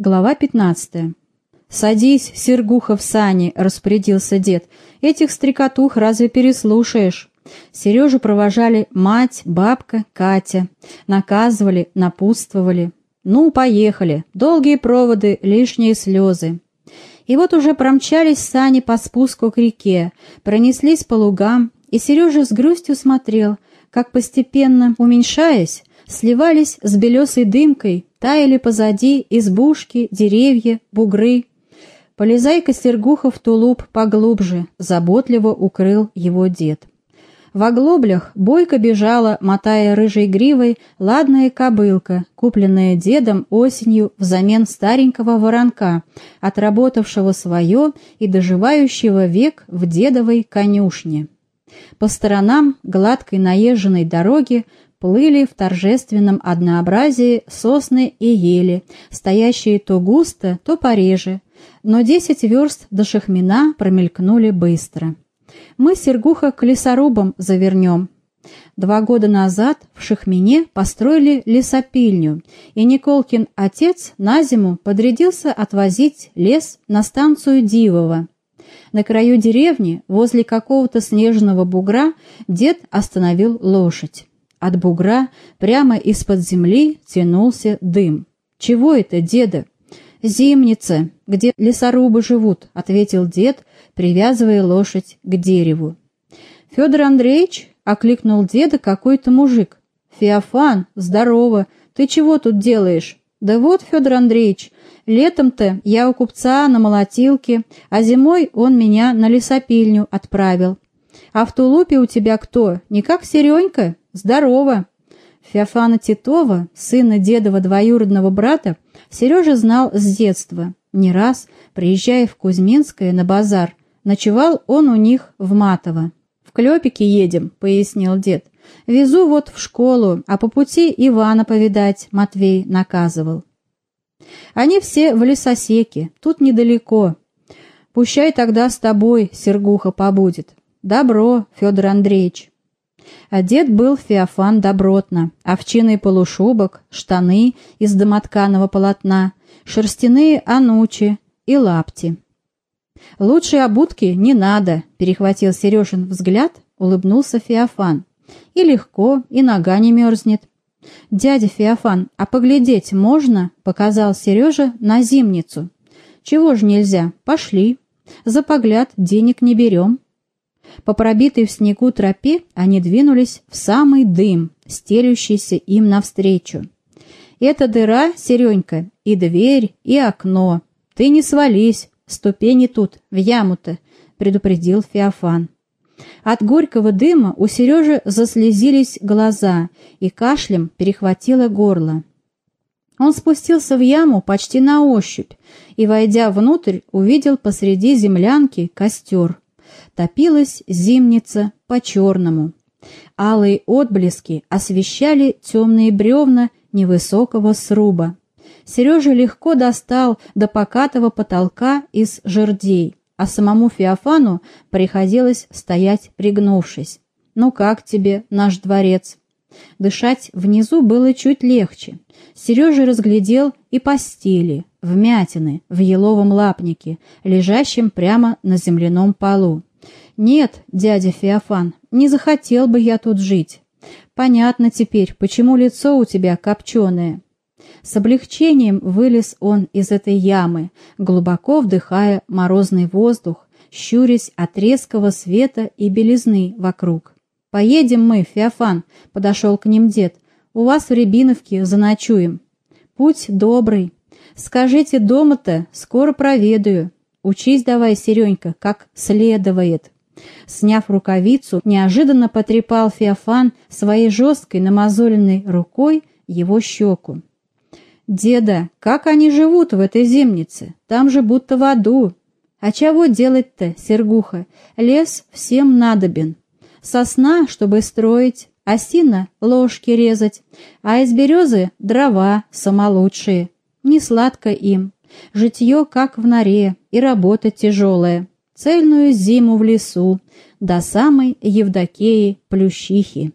Глава 15. «Садись, Сергуха, в сани», — распорядился дед. «Этих стрекотух разве переслушаешь?» Сережу провожали мать, бабка, Катя. Наказывали, напутствовали. «Ну, поехали. Долгие проводы, лишние слезы». И вот уже промчались сани по спуску к реке, пронеслись по лугам, и Сережа с грустью смотрел, как постепенно, уменьшаясь, сливались с белесой дымкой, таяли позади избушки, деревья, бугры. Полезай-ка, Сергуха, в тулуп поглубже, заботливо укрыл его дед. В оглоблях бойко бежала, мотая рыжей гривой, ладная кобылка, купленная дедом осенью взамен старенького воронка, отработавшего свое и доживающего век в дедовой конюшне. По сторонам гладкой наезженной дороги плыли в торжественном однообразии сосны и ели, стоящие то густо, то пореже, но десять верст до Шахмина промелькнули быстро. Мы, Сергуха, к лесорубам завернем. Два года назад в Шахмине построили лесопильню, и Николкин отец на зиму подрядился отвозить лес на станцию Дивова. На краю деревни, возле какого-то снежного бугра, дед остановил лошадь. От бугра прямо из-под земли тянулся дым. «Чего это, деда?» «Зимница, где лесорубы живут», — ответил дед, привязывая лошадь к дереву. «Федор Андреевич?» — окликнул деда какой-то мужик. «Феофан, здорово! Ты чего тут делаешь?» «Да вот, Федор Андреевич, летом-то я у купца на молотилке, а зимой он меня на лесопильню отправил. А в тулупе у тебя кто? Не как Серенька?» «Здорово!» Феофана Титова, сына дедова двоюродного брата, Сережа знал с детства. Не раз, приезжая в Кузьминское на базар, ночевал он у них в Матово. «В Клепике едем», — пояснил дед. «Везу вот в школу, а по пути Ивана повидать», — Матвей наказывал. «Они все в лесосеке, тут недалеко. Пущай тогда с тобой, Сергуха, побудет». «Добро, Федор Андреевич». Одет был Феофан добротно, овчиный полушубок, штаны из домотканого полотна, шерстяные анучи и лапти. «Лучшей обутки не надо», — перехватил Сережин взгляд, улыбнулся Феофан. «И легко, и нога не мерзнет». «Дядя Феофан, а поглядеть можно?» — показал Сережа на зимницу. «Чего ж нельзя? Пошли. За погляд денег не берем». По пробитой в снегу тропе они двинулись в самый дым, стелющийся им навстречу. «Это дыра, Серенька, и дверь, и окно. Ты не свались, ступени тут, в яму-то», — предупредил Феофан. От горького дыма у Сережи заслезились глаза, и кашлем перехватило горло. Он спустился в яму почти на ощупь и, войдя внутрь, увидел посреди землянки костер топилась зимница по-черному. Алые отблески освещали темные бревна невысокого сруба. Сережа легко достал до покатого потолка из жердей, а самому Феофану приходилось стоять пригнувшись. «Ну как тебе, наш дворец?» Дышать внизу было чуть легче. Сережа разглядел и постели, вмятины в еловом лапнике, лежащем прямо на земляном полу. «Нет, дядя Феофан, не захотел бы я тут жить. Понятно теперь, почему лицо у тебя копченое». С облегчением вылез он из этой ямы, глубоко вдыхая морозный воздух, щурясь от резкого света и белизны вокруг. «Поедем мы, Феофан», — подошел к ним дед. «У вас в Рябиновке заночуем. Путь добрый. Скажите дома-то, скоро проведаю. Учись давай, Серенька, как следует». Сняв рукавицу, неожиданно потрепал Феофан своей жесткой намазоленной рукой его щеку. «Деда, как они живут в этой земнице? Там же будто в аду. А чего делать-то, Сергуха? Лес всем надобен. Сосна, чтобы строить, осина — ложки резать, а из березы — дрова самолучшие. Не сладко им. Житье как в норе, и работа тяжелая цельную зиму в лесу, до самой Евдокеи Плющихи.